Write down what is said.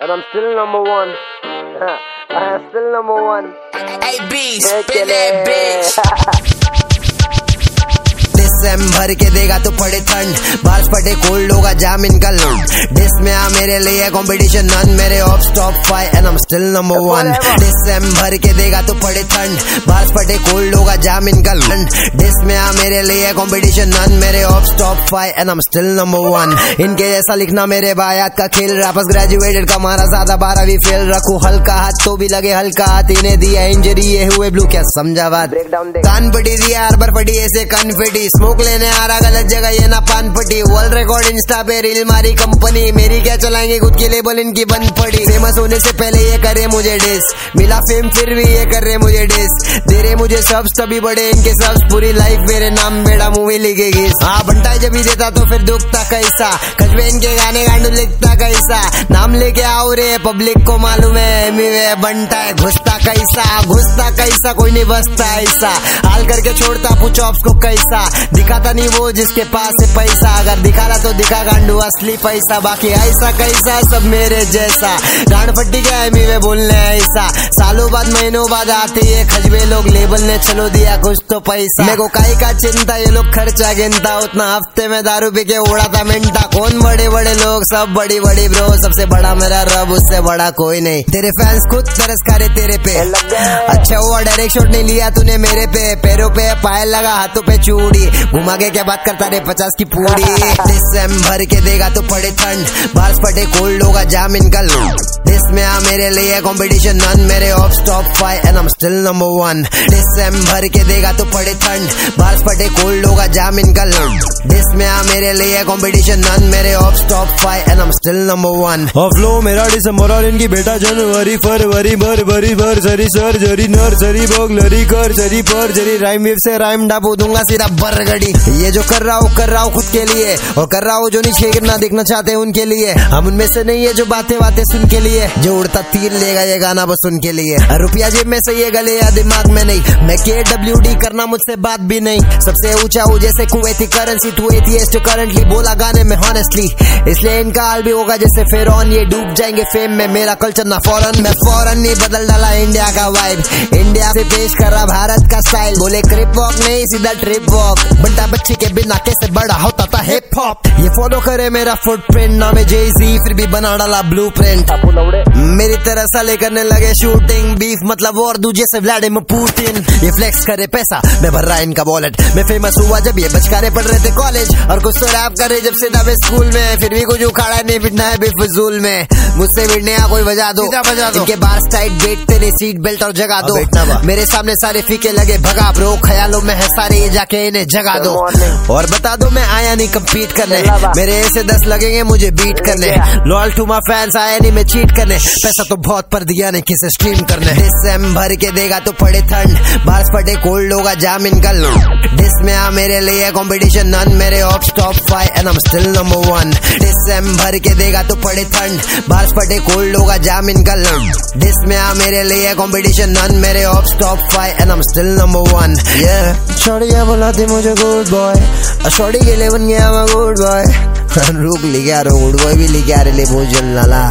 but I'm still number one. I'm still number one. Hey B, spin that bitch. भर के देगा तो पड़े ठंड। बारिश पटे कोल्ड होगा जामिन का लूट डिस में आ मेरे लिए कंपटीशन नन मेरे off stop five and I am still number one dish भर के देगा तो पड़े ठंड। बारिश पटे कोल्ड होगा जामिन का लूट डिस में आ मेरे लिए कंपटीशन नन मेरे off stop five and I am still number one इनके जैसा लिखना मेरे बायात का खेल रापस ग्रेजुएटेड का मारा ज़्यादा बारहवीं फेल रखू। हल्का हाथ तो भी लगे हल्का हाथ इन्हें दिया। इंजरी ये हुए ब्लू क्या समझा बात? कान पटी दिया अरबर पटी ऐसे कनफिटी स्मोक लेने आ रहा, गलत जगह ये ना पान पटी वर्ल्ड रिकॉर्ड इंस्टा पे रील मारी कंपनी मेरी क्या चलाएँगे, खुद की लेबल इनकी बंद पड़ी। फ़ेमस होने से पहले ये करे मुझे डिस मिला फेम फिर भी ये कर रहे मुझे डिस दे रहे मुझे सब्स तभी बड़े इनके सब्स पूरी लाइफ मेरे नाम बेड़ा मूवी लिखेगी हाँ बंटा जब ही देता तो फिर दुखता कैसा? कजबे इनके गाने गांडू लिखता कैसा? नाम लेके आओ रे पब्लिक को मालूम है बंटा है, घुसता कैसा? घुसता कैसा? कोई नहीं बसता ऐसा। हाल करके छोड़ता, पूछो को कैसा? दिखाता नहीं वो जिसके पास है पैसा। अगर दिखा रहा तो दिखा, गांडू, असली पैसा। बाकी ऐसा कैसा, सब मेरे जैसा। गांड फट्टी क्या है मीवे बोलने ऐसा। सालों बाद, महीनों बाद आते ये खजबे लोग लेबल ने चलो दिया कुछ तो पैसा। मेरे को काई का चिंता, ये लोग खर्चा गिनता। उतना हफ़्ते में दारू पी के उड़ा था मिनटा कौन बड़े बड़े लोग, सब बड़ी बड़ी ब्रो सबसे बड़ा मेरा रब, उससे बड़ा कोई नहीं। तेरे फैंस खुद तरस करे तेरे पे। अच्छा हुआ डायरेक्ट शॉट नहीं लिया तूने मेरे पे। पैरों पे पायल लगा, हाथों पे चूड़ी। घुमा के क्या बात करता रे? पचास की पूरी। दिसंबर के देगा तो पड़े ठंड। बारिश पटे कोल्ड होगा जामिन का दिस में आ मेरे लिए कंपटीशन नन मेरे off stop five and I am still number one दिसंबर के देगा तो पड़े ठंड। बारिश पटे कोल्ड होगा जामिन का दिस में आ मेरे लिए कंपटीशन नन मेरे off stop five and I am still number one of लो मेरा दिसंबर और इनकी बेटा जनवरी फरवरी भर भरी भर सरी सर जरी नर्सरी बोगलरी कर जरी पर जरी राइम वेव से राइम डाबू दूँगा सीधा बरगड़ी ये जो कर रहा हूँ, कर रहा हूँ खुद के लिए। और कर रहा हूँ जो नीचे गिरना देखना चाहते हैं उनके लिए। हम उनमें से नहीं है जो बातें बातें सुन के लिए। जो उड़ता तीर लेगा ये गाना बस उनके लिए। रुपया जेब में से ये गले या दिमाग में नहीं। मैं के डब्ल्यू डी करना मुझसे बात भी नहीं। सबसे ऊँचा हूँ जैसे कुवैती करेंसी तू एथियस्ट करंटली बोला गाने में हॉनेस्टली इसलिए इनका हाल भी होगा जैसे फिर ये डूब जाएँगे फेम में। मेरा कल्चर ना फॉरन में फॉरन नहीं, बदल डाला इंडिया का वाइब इंडिया से पेश कर रहा भारत का स्टाइल बोले क्रिप वॉक नहीं, सीधा ट्रिप वॉक बंटा बच्ची के बिना कैसे बड़ा होता था हिप हॉप ये फॉलो करे मेरा फुटप्रिंट नाम है जेसी फिर भी बना डाला ब्लू प्रिंट मेरी तरह साले करने लगे शूटिंग बीफ मतलब और दूजे से व्लादिमीर पुतिन ये फ्लेक्स करे पैसा मैं भर रहा इनका वॉलेट मैं फ़ेमस हुआ जब ये बचकारे पढ़ रहे थे कॉलेज और कुछ तो रैप करे जब से दबे स्कूल में। फिर भी कुछ उखाड़ा नहीं बिटना है बेफजूल में। मुझसे भिड़ने या कोई बजा दो। बजा दो। इनके बार टाइट बैठते नहीं सीट बेल्ट और जगा दो। मेरे सामने सारे फीके लगे भगा ब्रो ख्यालों में है सारे ये जाके इन्हें जगा दो। और बता दो, मैं आया नहीं कम्पीट करने। मेरे ऐसे दस लगेंगे, मुझे बीट करने। लॉल टू माई फैंस आया नहीं मैं चीट करने। पैसा तो बहुत पर दिया नहीं, किसे स्ट्रीम करने? दिसंबर के देगा तो पड़े ठंड। बारिश पटे कोल्ड होगा जामिन का डिस में आ मेरे लिए कॉम्पिटिशन नन मेरे off stop five and I am still number one दिसंबर के देगा तो पड़े ठंड। बारिश पटे कोल्ड होगा, जाम जामिन का डिस में आ मेरे लिए कॉम्पिटिशन नन मेरे off stop five and I am still number one ये छोड़िया बुलाती मुझे गुड बॉय शॉर्टी के लिए बन गया मैं गुड बॉय रोक लेके आ रहा हूँ गुड बॉय भी लिखा रहे ले लाला